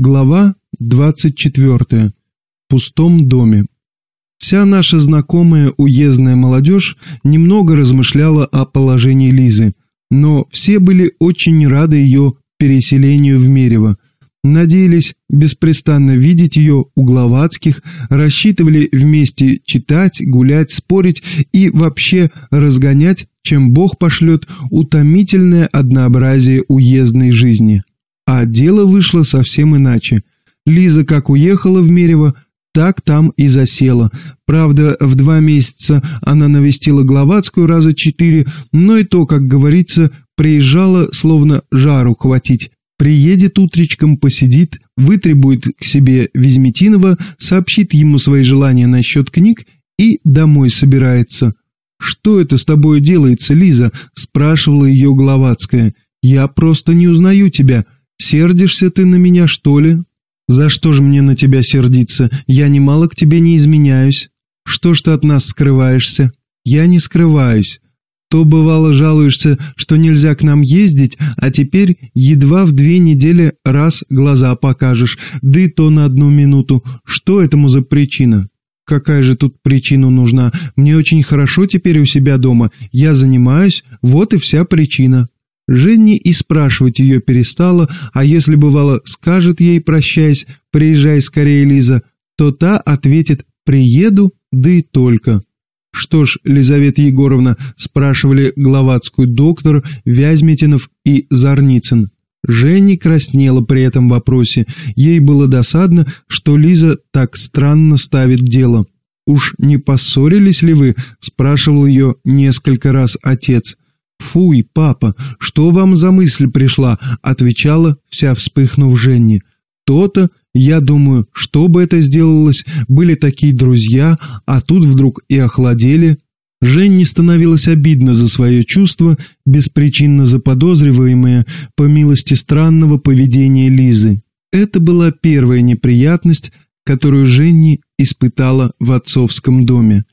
Глава 24. В пустом доме. Вся наша знакомая уездная молодежь немного размышляла о положении Лизы, но все были очень рады ее переселению в Мерево, надеялись беспрестанно видеть ее у Гловацких, рассчитывали вместе читать, гулять, спорить и вообще разгонять, чем Бог пошлет, утомительное однообразие уездной жизни. А дело вышло совсем иначе. Лиза как уехала в Мерево, так там и засела. Правда, в два месяца она навестила Гловацкую раза четыре, но и то, как говорится, приезжала, словно жару хватить. Приедет утречком, посидит, вытребует к себе Везметинова, сообщит ему свои желания насчет книг и домой собирается. «Что это с тобой делается, Лиза?» – спрашивала ее Гловацкая. «Я просто не узнаю тебя». Сердишься ты на меня, что ли? За что же мне на тебя сердиться? Я немало к тебе не изменяюсь. Что ж ты от нас скрываешься? Я не скрываюсь. То бывало жалуешься, что нельзя к нам ездить, а теперь едва в две недели раз глаза покажешь, да и то на одну минуту. Что этому за причина? Какая же тут причина нужна? Мне очень хорошо теперь у себя дома. Я занимаюсь, вот и вся причина. Женни и спрашивать ее перестала, а если бывало скажет ей, прощаясь, «Приезжай скорее, Лиза», то та ответит «Приеду, да и только». «Что ж, Лизавета Егоровна», спрашивали Гловацкую доктор, Вязьмитинов и Зарницын. Женни краснела при этом вопросе. Ей было досадно, что Лиза так странно ставит дело. «Уж не поссорились ли вы?» – спрашивал ее несколько раз отец. «Фуй, папа, что вам за мысль пришла?» – отвечала, вся вспыхнув Женни. «То-то, я думаю, что бы это сделалось, были такие друзья, а тут вдруг и охладели». Женни становилось обидно за свое чувство, беспричинно заподозриваемое по милости странного поведения Лизы. Это была первая неприятность, которую Женни испытала в отцовском доме.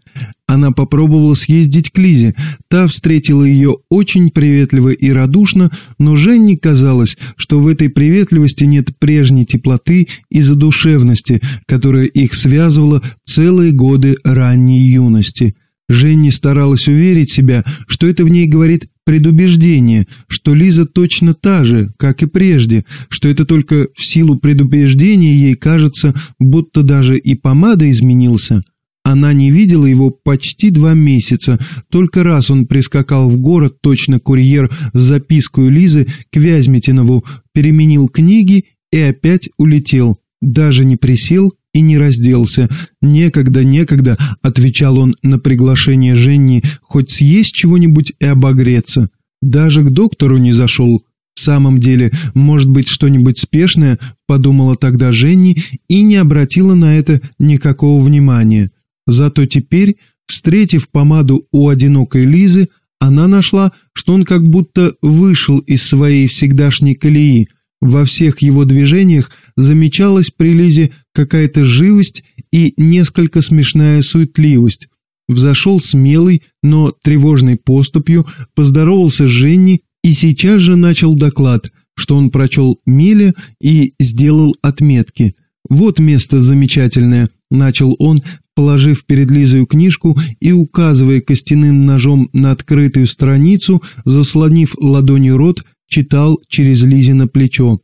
Она попробовала съездить к Лизе. Та встретила ее очень приветливо и радушно, но Женне казалось, что в этой приветливости нет прежней теплоты и задушевности, которая их связывала целые годы ранней юности. Женни старалась уверить себя, что это в ней говорит предубеждение, что Лиза точно та же, как и прежде, что это только в силу предубеждения ей кажется, будто даже и помада изменился – она не видела его почти два месяца. Только раз он прискакал в город, точно курьер с запиской Лизы к Вязьмитинову, переменил книги и опять улетел. Даже не присел и не разделся. «Некогда, некогда», — отвечал он на приглашение Женни, «хоть съесть чего-нибудь и обогреться». Даже к доктору не зашел. «В самом деле, может быть, что-нибудь спешное?» — подумала тогда Женни и не обратила на это никакого внимания. Зато теперь, встретив помаду у одинокой Лизы, она нашла, что он как будто вышел из своей всегдашней колеи. Во всех его движениях замечалась при Лизе какая-то живость и несколько смешная суетливость. Взошел смелый, но тревожной поступью, поздоровался с Женей и сейчас же начал доклад, что он прочел Миля и сделал отметки. «Вот место замечательное», — начал он, Положив перед Лизою книжку и указывая костяным ножом на открытую страницу, заслонив ладонью рот, читал через Лизино плечо.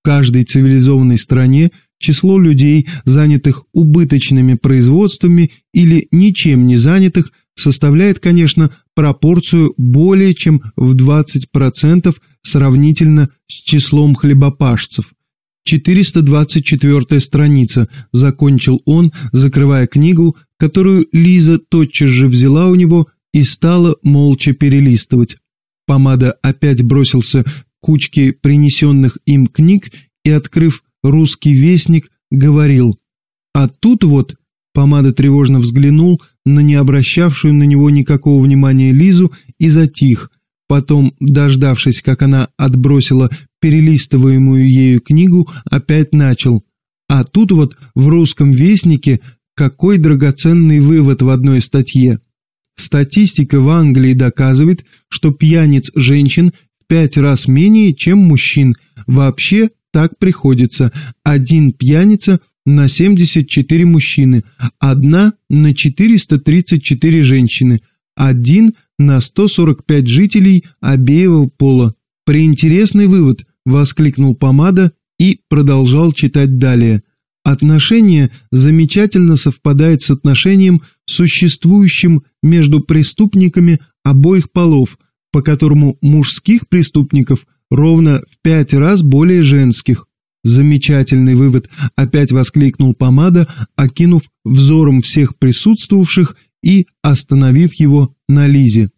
В каждой цивилизованной стране число людей, занятых убыточными производствами или ничем не занятых, составляет, конечно, пропорцию более чем в 20% сравнительно с числом хлебопашцев – 424 страница, закончил он, закрывая книгу, которую Лиза тотчас же взяла у него и стала молча перелистывать. Помада опять бросился к кучке принесенных им книг и, открыв «Русский вестник», говорил «А тут вот...» Помада тревожно взглянул на не обращавшую на него никакого внимания Лизу и затих. Потом, дождавшись, как она отбросила перелистываемую ею книгу, опять начал. А тут вот в русском вестнике какой драгоценный вывод в одной статье. Статистика в Англии доказывает, что пьяниц женщин в пять раз менее, чем мужчин. Вообще так приходится. Один пьяница на 74 мужчины, одна на 434 женщины, один на 145 жителей обеего пола. Преинтересный вывод, воскликнул Помада и продолжал читать далее. Отношение замечательно совпадает с отношением, существующим между преступниками обоих полов, по которому мужских преступников ровно в пять раз более женских. Замечательный вывод, опять воскликнул Помада, окинув взором всех присутствовавших и остановив его на Лизе.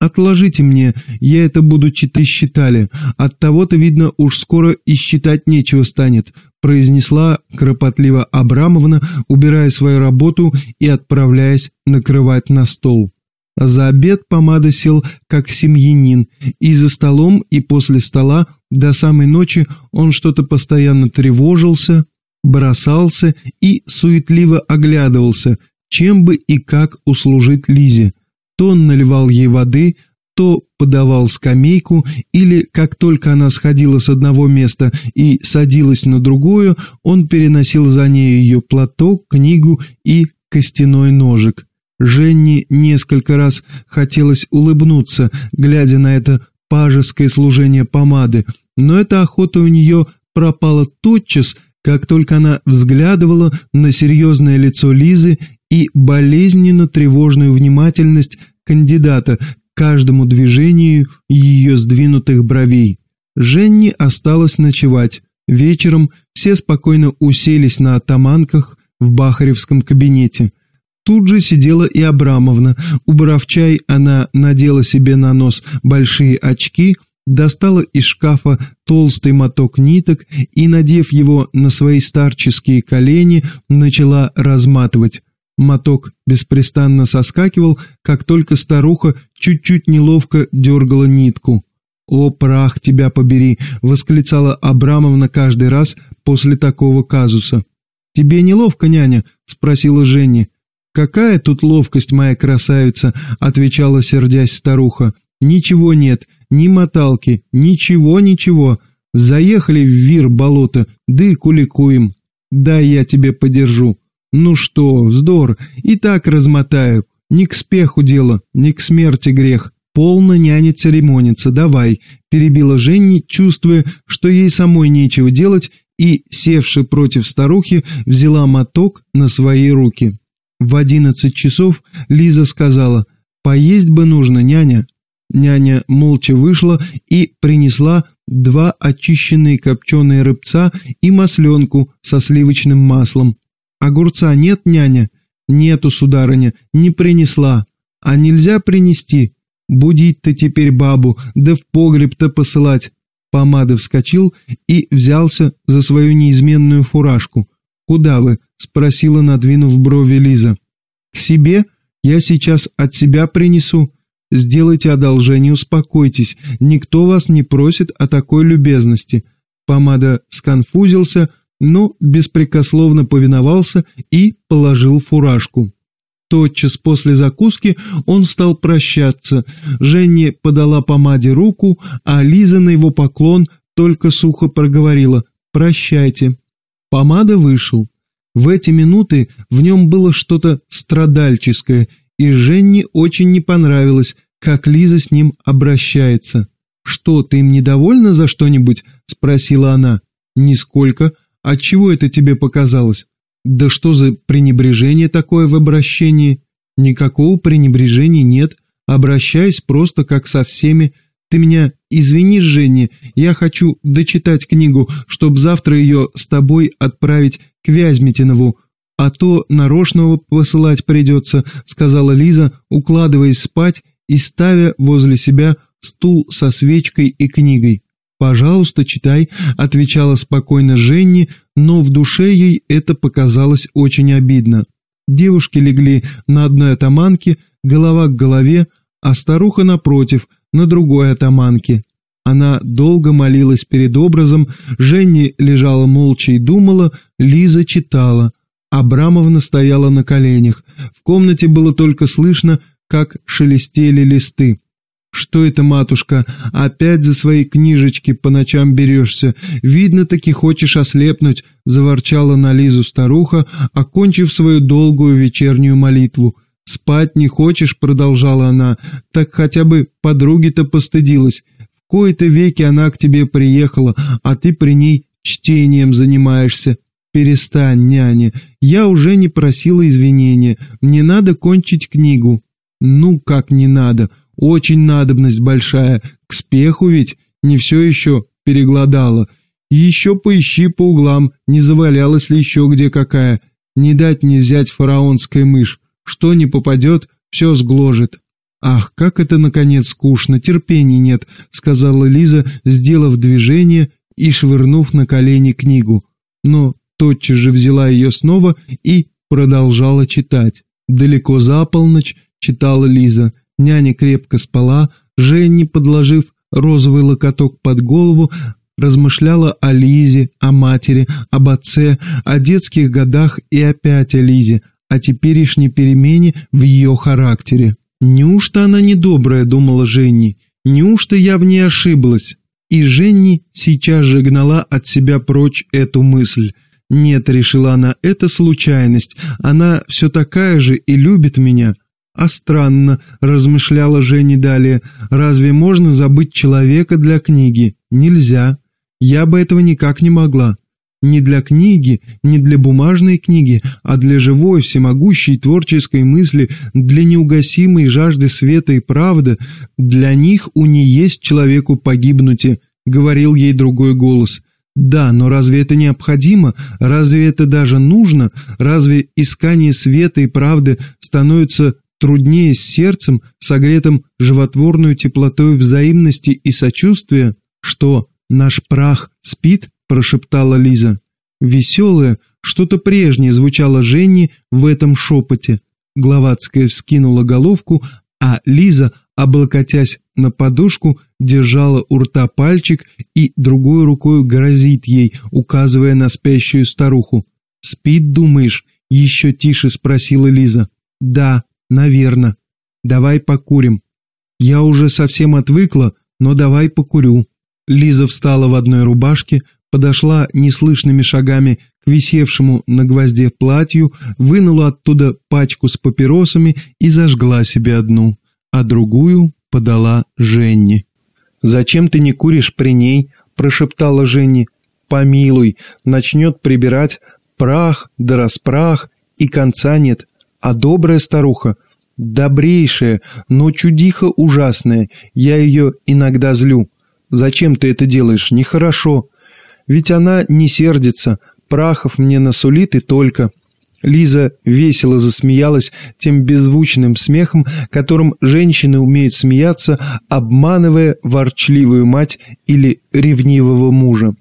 «Отложите мне, я это буду читать считали. От того-то, видно, уж скоро и считать нечего станет», произнесла кропотливо Абрамовна, убирая свою работу и отправляясь накрывать на стол. За обед помада сел как семьянин, и за столом, и после стола до самой ночи он что-то постоянно тревожился, бросался и суетливо оглядывался, чем бы и как услужить Лизе. То наливал ей воды, то подавал скамейку, или, как только она сходила с одного места и садилась на другое, он переносил за ней ее платок, книгу и костяной ножик. Женне несколько раз хотелось улыбнуться, глядя на это пажеское служение помады, но эта охота у нее пропала тотчас, как только она взглядывала на серьезное лицо Лизы и болезненно тревожную внимательность кандидата к каждому движению ее сдвинутых бровей. Женни осталось ночевать. Вечером все спокойно уселись на атаманках в Бахаревском кабинете – Тут же сидела и Абрамовна. Убрав чай, она надела себе на нос большие очки, достала из шкафа толстый моток ниток и, надев его на свои старческие колени, начала разматывать. Моток беспрестанно соскакивал, как только старуха чуть-чуть неловко дергала нитку. «О, прах тебя побери!» — восклицала Абрамовна каждый раз после такого казуса. «Тебе неловко, няня?» — спросила Женя. «Какая тут ловкость, моя красавица!» — отвечала, сердясь старуха. «Ничего нет, ни моталки, ничего-ничего. Заехали в вир болото, да и куликуем. Дай я тебе подержу. Ну что, вздор, и так размотаю. Ни к спеху дело, ни к смерти грех. Полно няне церемониться, давай!» — перебила Женни, чувствуя, что ей самой нечего делать, и, севши против старухи, взяла моток на свои руки. В одиннадцать часов Лиза сказала «Поесть бы нужно, няня». Няня молча вышла и принесла два очищенные копченые рыбца и масленку со сливочным маслом. «Огурца нет, няня?» «Нету, сударыня, не принесла. А нельзя принести? Будить-то теперь бабу, да в погреб-то посылать». Помада вскочил и взялся за свою неизменную фуражку. «Куда вы?» — спросила, надвинув брови Лиза. «К себе? Я сейчас от себя принесу. Сделайте одолжение, успокойтесь. Никто вас не просит о такой любезности». Помада сконфузился, но беспрекословно повиновался и положил фуражку. Тотчас после закуски он стал прощаться. Женя подала помаде руку, а Лиза на его поклон только сухо проговорила «Прощайте». Помада вышел. В эти минуты в нем было что-то страдальческое, и Женне очень не понравилось, как Лиза с ним обращается. «Что, ты им недовольна за что-нибудь?» – спросила она. «Нисколько. Отчего это тебе показалось?» «Да что за пренебрежение такое в обращении?» «Никакого пренебрежения нет. Обращаюсь просто как со всеми. Ты меня извини, Женя, я хочу дочитать книгу, чтоб завтра ее с тобой отправить к Вязьмитинову, а то нарочного посылать придется», — сказала Лиза, укладываясь спать и ставя возле себя стул со свечкой и книгой. «Пожалуйста, читай», — отвечала спокойно Женни, но в душе ей это показалось очень обидно. Девушки легли на одной атаманке, голова к голове, а старуха напротив — на другой атаманке. Она долго молилась перед образом, Женни лежала молча и думала, Лиза читала. Абрамовна стояла на коленях. В комнате было только слышно, как шелестели листы. «Что это, матушка, опять за свои книжечки по ночам берешься? Видно, таки хочешь ослепнуть», — заворчала на Лизу старуха, окончив свою долгую вечернюю молитву. «Спать не хочешь?» — продолжала она. «Так хотя бы подруги-то постыдилась. В кои-то веки она к тебе приехала, а ты при ней чтением занимаешься. Перестань, няня, я уже не просила извинения, мне надо кончить книгу». «Ну, как не надо?» Очень надобность большая, к спеху ведь не все еще перегладала. еще поищи по углам, не завалялась ли еще где какая. Не дать не взять фараонская мышь. Что не попадет, все сгложит. «Ах, как это, наконец, скучно, терпения нет», — сказала Лиза, сделав движение и швырнув на колени книгу. Но тотчас же взяла ее снова и продолжала читать. Далеко за полночь читала Лиза — Няня крепко спала, Женни, подложив розовый локоток под голову, размышляла о Лизе, о матери, об отце, о детских годах и опять о Лизе, о теперешней перемене в ее характере. «Неужто она недобрая?» – думала Женни. «Неужто я в ней ошиблась?» И Женни сейчас же гнала от себя прочь эту мысль. «Нет», – решила она, – «это случайность. Она все такая же и любит меня. «А странно», — размышляла Женя далее, — «разве можно забыть человека для книги? Нельзя. Я бы этого никак не могла. Не для книги, не для бумажной книги, а для живой, всемогущей творческой мысли, для неугасимой жажды света и правды. Для них у ней есть человеку погибнуть», — говорил ей другой голос. Да, но разве это необходимо? Разве это даже нужно? Разве искание света и правды становится труднее с сердцем, согретым животворную теплотой взаимности и сочувствия, что наш прах спит, прошептала Лиза. Веселое, что-то прежнее звучало Женни в этом шепоте. Гловацкая вскинула головку, а Лиза, облокотясь на подушку, держала у рта пальчик и другой рукой грозит ей, указывая на спящую старуху. «Спит, думаешь?» — еще тише спросила Лиза. «Да», «Наверно. Давай покурим. Я уже совсем отвыкла, но давай покурю». Лиза встала в одной рубашке, подошла неслышными шагами к висевшему на гвозде платью, вынула оттуда пачку с папиросами и зажгла себе одну, а другую подала Женне. «Зачем ты не куришь при ней?» – прошептала Женни. «Помилуй, начнет прибирать прах да распрах, и конца нет. А добрая старуха, добрейшая, но чудиха ужасная, я ее иногда злю. Зачем ты это делаешь? Нехорошо. Ведь она не сердится, прахов мне насулит и только». Лиза весело засмеялась тем беззвучным смехом, которым женщины умеют смеяться, обманывая ворчливую мать или ревнивого мужа.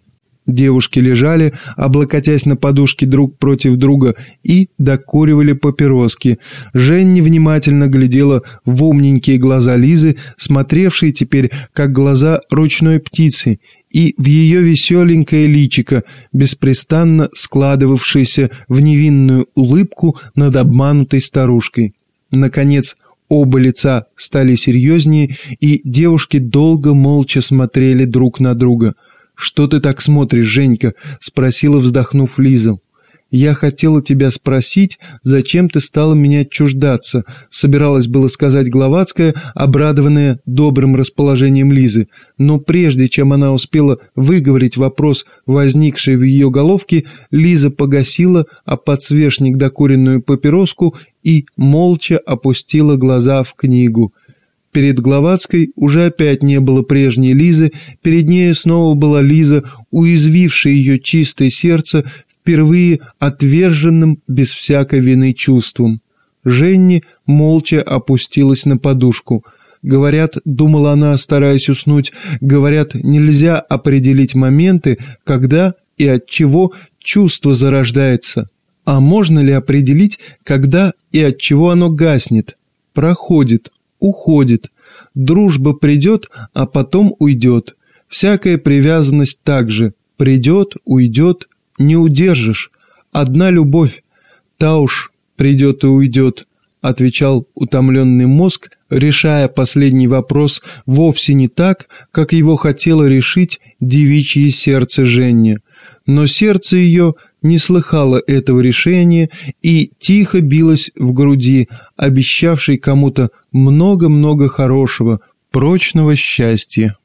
Девушки лежали, облокотясь на подушки друг против друга, и докуривали папироски. Жень невнимательно глядела в умненькие глаза Лизы, смотревшие теперь как глаза ручной птицы, и в ее веселенькое личико, беспрестанно складывавшееся в невинную улыбку над обманутой старушкой. Наконец, оба лица стали серьезнее, и девушки долго молча смотрели друг на друга – «Что ты так смотришь, Женька?» — спросила, вздохнув Лиза. «Я хотела тебя спросить, зачем ты стала меня отчуждаться?» Собиралась было сказать Гловацкая, обрадованная добрым расположением Лизы. Но прежде чем она успела выговорить вопрос, возникший в ее головке, Лиза погасила а подсвечник докуренную папироску и молча опустила глаза в книгу. Перед Гловацкой уже опять не было прежней Лизы, перед ней снова была Лиза, уязвившая ее чистое сердце впервые отверженным без всякой вины чувством. Женни молча опустилась на подушку. Говорят, думала она, стараясь уснуть, говорят, нельзя определить моменты, когда и от чего чувство зарождается. А можно ли определить, когда и от чего оно гаснет, проходит, уходит. Дружба придет, а потом уйдет. Всякая привязанность также. Придет, уйдет, не удержишь. Одна любовь. Та уж придет и уйдет, отвечал утомленный мозг решая последний вопрос вовсе не так, как его хотело решить девичье сердце Женни. Но сердце ее не слыхало этого решения и тихо билось в груди, обещавшей кому-то много-много хорошего, прочного счастья.